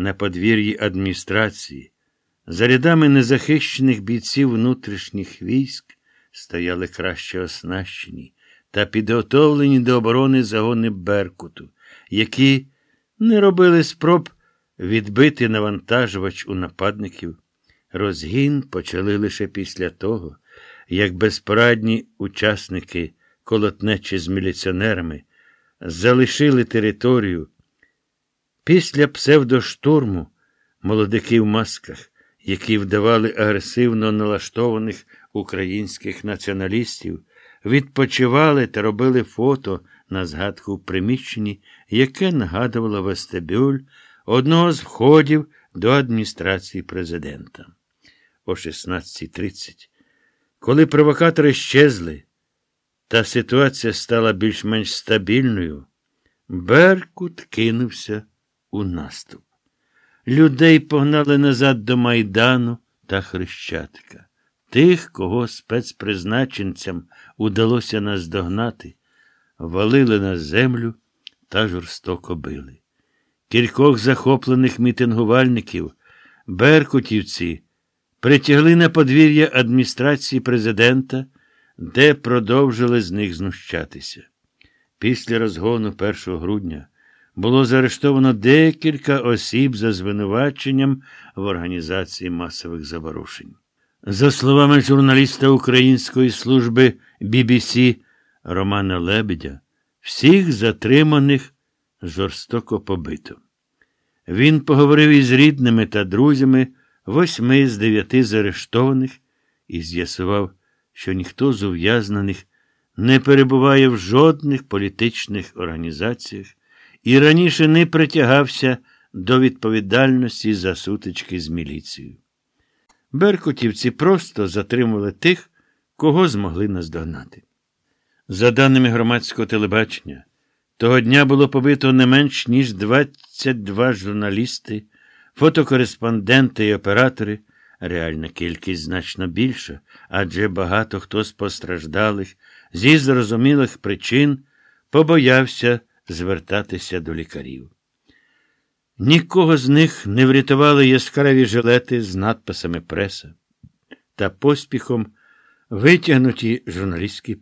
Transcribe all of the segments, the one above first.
на подвір'ї адміністрації, за рядами незахищених бійців внутрішніх військ стояли краще оснащені та підготовлені до оборони загони Беркуту, які не робили спроб відбити навантажувач у нападників. Розгін почали лише після того, як безпорадні учасники колотнечі з міліціонерами залишили територію. Після псевдоштурму молодики в масках, які вдавали агресивно налаштованих українських націоналістів, відпочивали та робили фото на згадку в приміщенні, яке нагадувало вестибюль одного з входів до адміністрації президента. О 16.30, коли провокатори щезли, та ситуація стала більш-менш стабільною, Беркут кинувся у наступ. Людей погнали назад до Майдану та Хрещатика. Тих, кого спецпризначенцям удалося наздогнати, валили на землю та жорстоко били. Кількох захоплених мітингувальників, беркутівці, притягли на подвір'я адміністрації президента, де продовжили з них знущатися. Після розгону 1 грудня було заарештовано декілька осіб за звинуваченням в організації масових заворушень. За словами журналіста Української служби BBC Романа Лебедя, всіх затриманих жорстоко побито. Він поговорив із рідними та друзями восьми з дев'яти заарештованих і з'ясував, що ніхто з ув'язнених не перебуває в жодних політичних організаціях і раніше не притягався до відповідальності за сутички з міліцією. Беркутівці просто затримували тих, кого змогли наздогнати. За даними громадського телебачення, того дня було побито не менш ніж 22 журналісти, фотокореспонденти і оператори. Реальна кількість значно більша, адже багато хто з постраждалих зі зрозумілих причин побоявся звертатися до лікарів. Нікого з них не врятували яскраві жилети з надписами преса та поспіхом витягнуті журналістські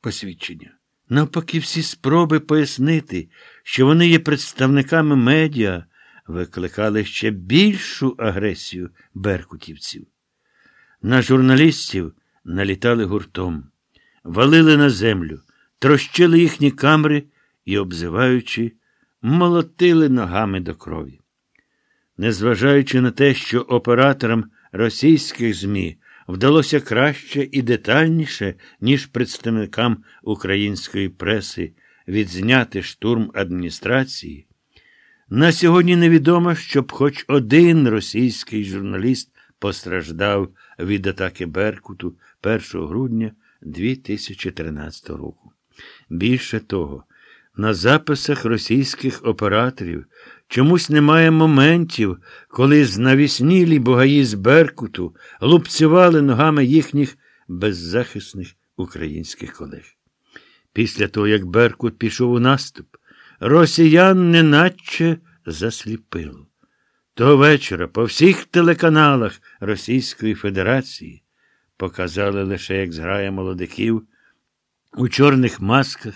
посвідчення. Навпаки, всі спроби пояснити, що вони є представниками медіа, викликали ще більшу агресію беркутівців. На журналістів налітали гуртом, валили на землю, трощили їхні камери і, обзиваючи, молотили ногами до крові. Незважаючи на те, що операторам російських ЗМІ вдалося краще і детальніше, ніж представникам української преси відзняти штурм адміністрації, на сьогодні невідомо, щоб хоч один російський журналіст постраждав від атаки Беркуту 1 грудня 2013 року. Більше того, на записах російських операторів чомусь немає моментів, коли знавіснілі богаї з Беркуту лупцювали ногами їхніх беззахисних українських колег. Після того, як Беркут пішов у наступ, росіян неначе засліпило. Того вечора по всіх телеканалах Російської Федерації показали лише, як зграя молодиків у чорних масках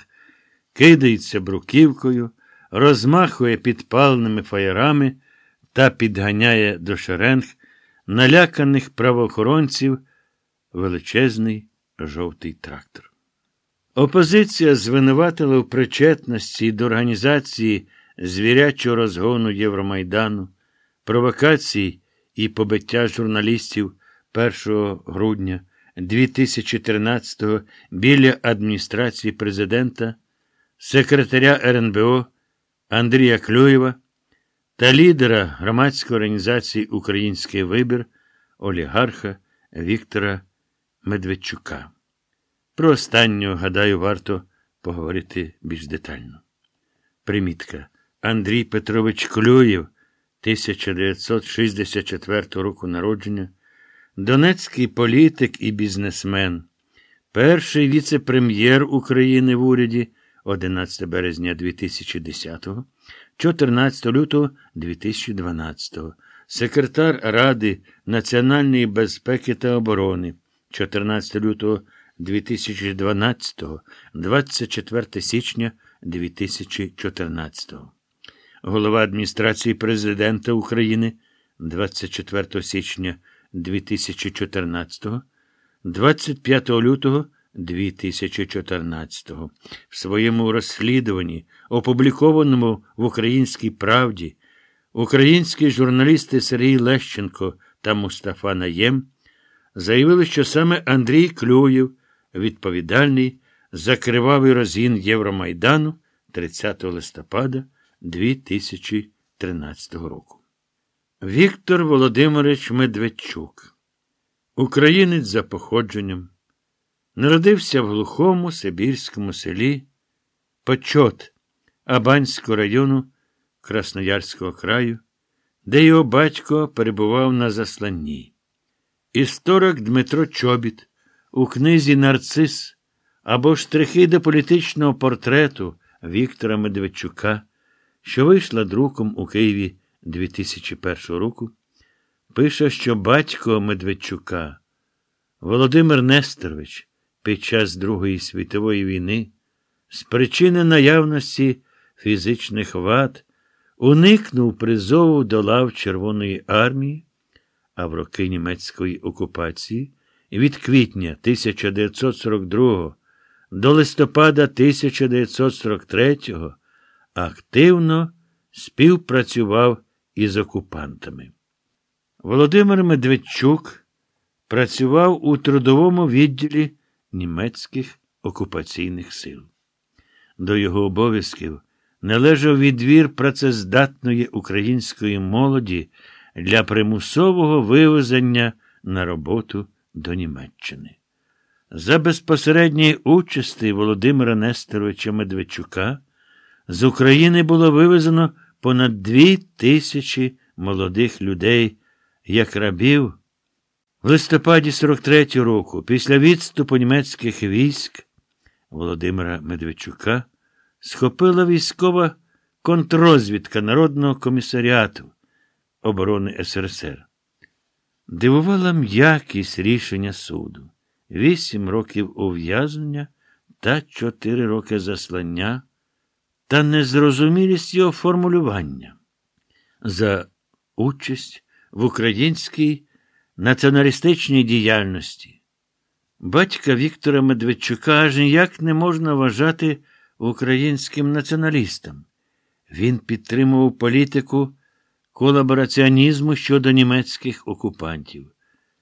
кидається бруківкою, розмахує підпаленими фаєрами та підганяє до шеренг наляканих правоохоронців величезний жовтий трактор. Опозиція звинуватила в причетності до організації звірячого розгону Євромайдану, провокацій і побиття журналістів 1 грудня 2013-го біля адміністрації президента, секретаря РНБО Андрія Клюєва та лідера громадської організації Український вибір олігарха Віктора Медведчука. Про останнього, гадаю, варто поговорити більш детально. Примітка. Андрій Петрович Клюєв, 1964 року народження, донецький політик і бізнесмен, перший віце-прем'єр України в уряді 11 березня 2010-го, 14 лютого 2012, секретар Ради національної безпеки та оборони 14 лютого 2012, 24 січня 2014, голова адміністрації президента України 24 січня 2014, 25 лютого 2014 в своєму розслідуванні, опублікованому в Українській правді, українські журналісти Сергій Лещенко та Мустафа Наєм заявили, що саме Андрій Клюєв відповідальний за кривавий розгін Євромайдану 30 листопада 2013 року. Віктор Володимирович Медведчук, українець за походженням. Народився в глухому Сибірському селі Почот Абанського району Красноярського краю, де його батько перебував на засланні. Історик Дмитро Чобіт у книзі Нарцис або Штрихи до політичного портрету Віктора Медведчука, що вийшла друком у Києві 2001 року, пише, що батько Медведчука Володимир Нестерович під час Другої світової війни з причини наявності фізичних вад уникнув призову до лав Червоної армії, а в роки німецької окупації від квітня 1942 до листопада 1943 активно співпрацював із окупантами. Володимир Медведчук працював у трудовому відділі німецьких окупаційних сил. До його обов'язків належав відвір працездатної української молоді для примусового вивезення на роботу до Німеччини. За безпосередньої участі Володимира Нестеровича Медведчука з України було вивезено понад дві тисячі молодих людей, як рабів. В листопаді 43 року, після відступу німецьких військ Володимира Медведчука, схопила військова контррозвідка Народного комісаріату оборони СРСР. Дивувала м'якість рішення суду. Вісім років ув'язнення та чотири роки заслання та незрозумілість його формулювання за участь в українській націоналістичній діяльності. Батька Віктора Медведчука аж ніяк не можна вважати українським націоналістом. Він підтримував політику колабораціонізму щодо німецьких окупантів.